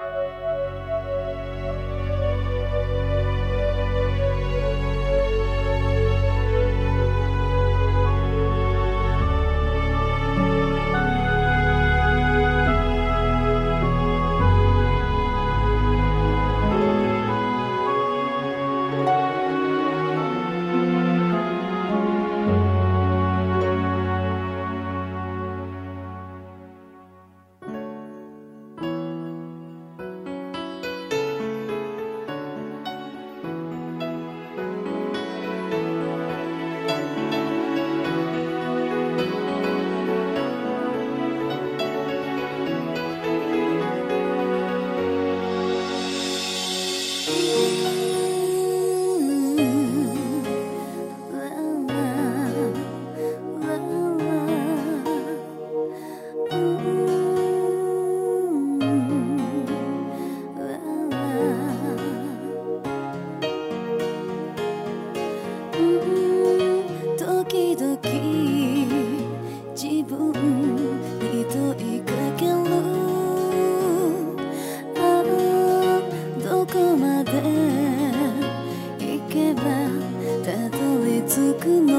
Música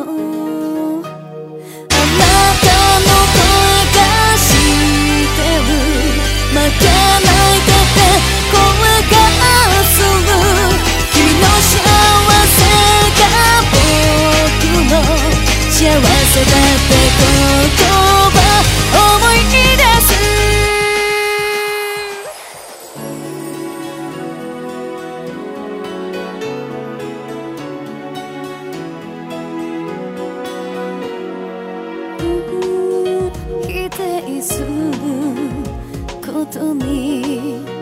Oh. 愛することに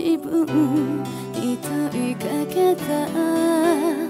自分に問いかけた。